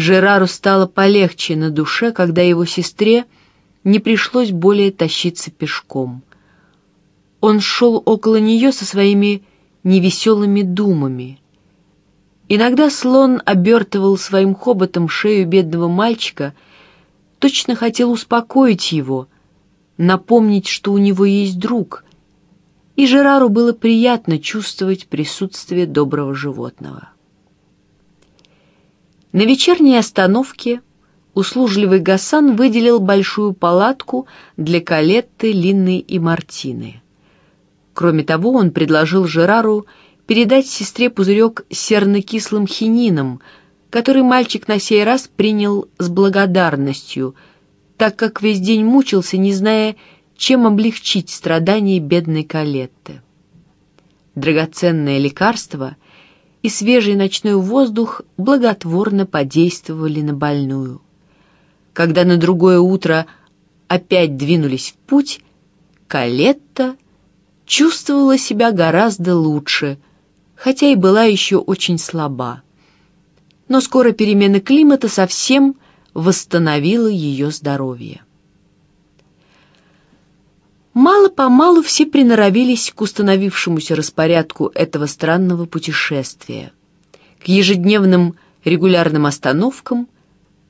Жерару стало полегче на душе, когда его сестре не пришлось более тащиться пешком. Он шел около нее со своими невеселыми думами. Иногда слон обертывал своим хоботом шею бедного мальчика, точно хотел успокоить его, напомнить, что у него есть друг, и Жерару было приятно чувствовать присутствие доброго животного. На вечерней остановке услужливый Гасан выделил большую палатку для Калетты, Линны и Мартины. Кроме того, он предложил Жерару передать сестре пузырек с серно-кислым хинином, который мальчик на сей раз принял с благодарностью, так как весь день мучился, не зная, чем облегчить страдания бедной Калетты. Драгоценное лекарство и свежий ночной воздух благотворно подействовали на больную. Когда на другое утро опять двинулись в путь, Калетта чувствовала себя гораздо лучше, хотя и была еще очень слаба. Но скоро перемена климата совсем восстановила ее здоровье. Мало-помалу все приноровились к установившемуся распорядку этого странного путешествия, к ежедневным регулярным остановкам,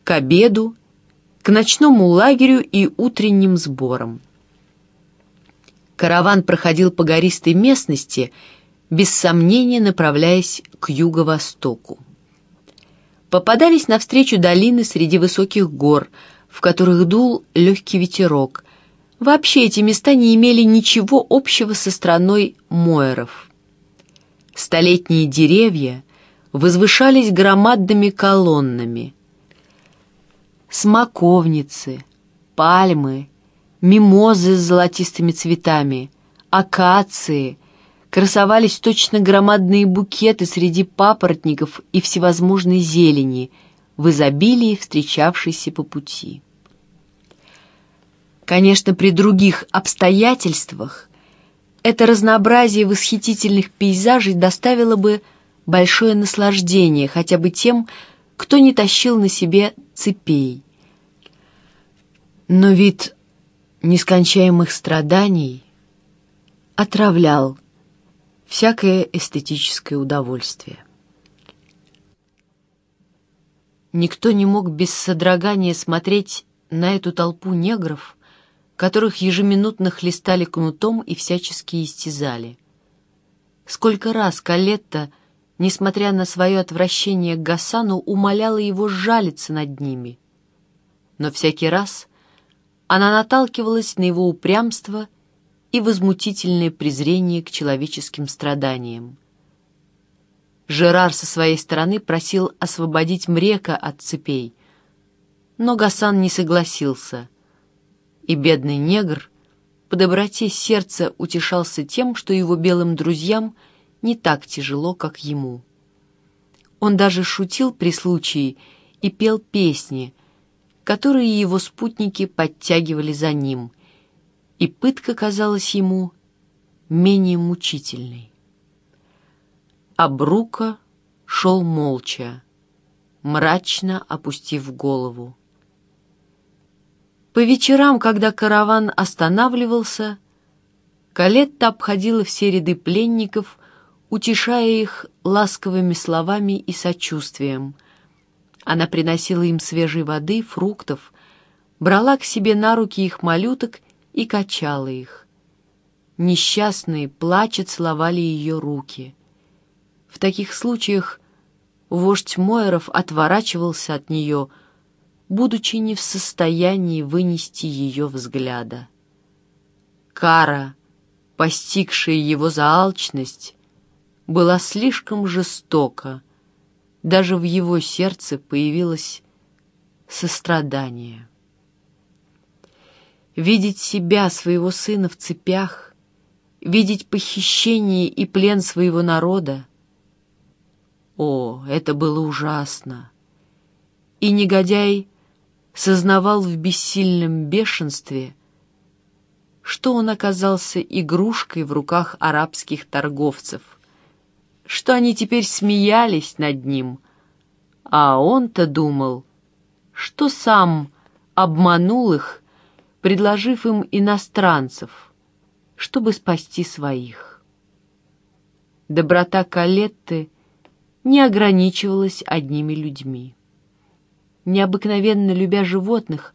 к обеду, к ночному лагерю и утренним сборам. Караван проходил по гористой местности, без сомнения направляясь к юго-востоку. Попадались навстречу долины среди высоких гор, в которых дул легкий ветерок. Вообще эти места не имели ничего общего со страной Мойеров. Столетние деревья возвышались громадными колоннами. Смоковницы, пальмы мимозы с золотистыми цветами, акации, красовались точно громадные букеты среди папоротников и всевозможной зелени, в изобилии встречавшейся по пути. Конечно, при других обстоятельствах это разнообразие восхитительных пейзажей доставило бы большое наслаждение хотя бы тем, кто не тащил на себе цепей. Но вид нескончаемых страданий отравлял всякое эстетическое удовольствие. Никто не мог без содрогания смотреть на эту толпу негров, которых ежеминутно хлестали кнутом и всячески истязали. Сколько раз Калетта, несмотря на свое отвращение к Гасану, умоляла его жалиться над ними. Но всякий раз она наталкивалась на его упрямство и возмутительное презрение к человеческим страданиям. Жерар со своей стороны просил освободить Мрека от цепей, но Гасан не согласился, и бедный негр по доброте сердца утешался тем, что его белым друзьям не так тяжело, как ему. Он даже шутил при случае и пел песни, которые его спутники подтягивали за ним, и пытка казалась ему менее мучительной. Абрука шел молча, мрачно опустив голову. По вечерам, когда караван останавливался, Калетта обходила все ряды пленников, утешая их ласковыми словами и сочувствием — она приносила им свежей воды, фруктов, брала к себе на руки их малюток и качала их. Несчастные, плача, целовали ее руки. В таких случаях вождь Мойеров отворачивался от нее, будучи не в состоянии вынести ее взгляда. Кара, постигшая его за алчность, была слишком жестока, даже в его сердце появилось сострадание. Видеть себя, своего сына в цепях, видеть похищение и плен своего народа, о, это было ужасно! И негодяй сознавал в бессильном бешенстве, что он оказался игрушкой в руках арабских торговцев — что они теперь смеялись над ним, А он-то думал, что сам обманул их, предложив им иностранцев, чтобы спасти своих. Доброта Калетты не ограничивалась одними людьми. Необыкновенно любя животных,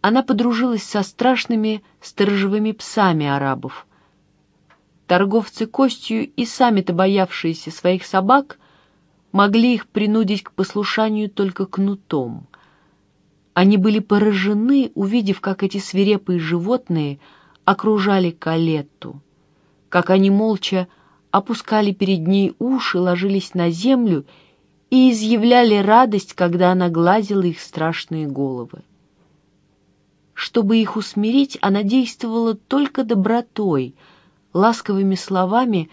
она подружилась со страшными сторожевыми псами арабов. Торговцы костью и сами-то боявшиеся своих собак могли их принудить к послушанию только кнутом. Они были поражены, увидев, как эти свирепые животные окружали Калетту, как они молча опускали перед ней уши, ложились на землю и изъявляли радость, когда она гладила их страшные головы. Чтобы их усмирить, она действовала только добротой, ласковыми словами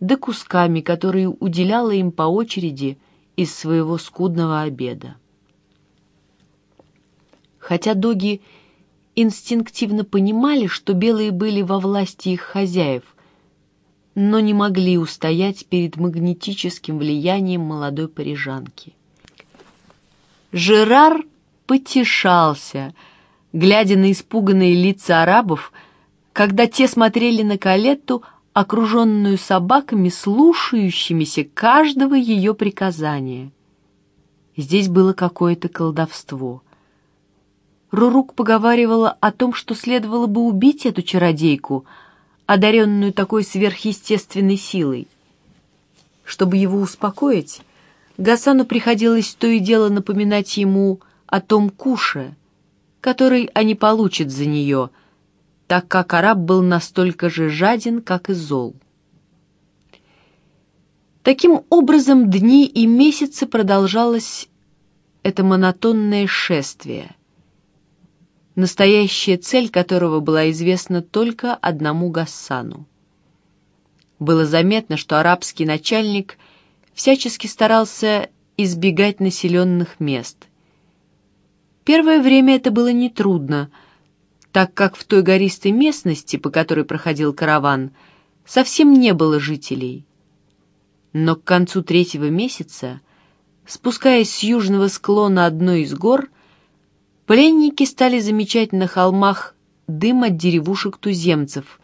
да кусками, которые уделяла им по очереди из своего скудного обеда. Хотя доги инстинктивно понимали, что белые были во власти их хозяев, но не могли устоять перед магнетическим влиянием молодой парижанки. Жерар потешался, глядя на испуганные лица арабов, когда те смотрели на Калетту, окруженную собаками, слушающимися каждого ее приказания. Здесь было какое-то колдовство. Рурук поговаривала о том, что следовало бы убить эту чародейку — одаренную такой сверхъестественной силой. Чтобы его успокоить, Гасану приходилось то и дело напоминать ему о том куше, который они получат за нее, так как араб был настолько же жаден, как и зол. Таким образом, дни и месяцы продолжалось это монотонное шествие — настоящая цель которого была известна только одному Гассану. Было заметно, что арабский начальник всячески старался избегать населенных мест. Первое время это было нетрудно, так как в той гористой местности, по которой проходил караван, совсем не было жителей. Но к концу третьего месяца, спускаясь с южного склона одной из гор, Пленники стали замечать на холмах дым от деревушек туземцев,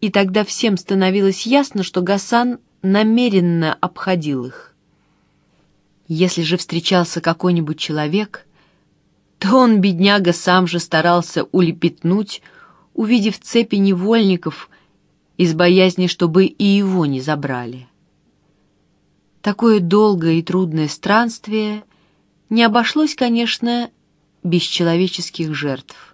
и тогда всем становилось ясно, что Гасан намеренно обходил их. Если же встречался какой-нибудь человек, то он, бедняга, сам же старался улепетнуть, увидев цепи невольников из боязни, чтобы и его не забрали. Такое долгое и трудное странствие не обошлось, конечно, бесчеловеческих жертв.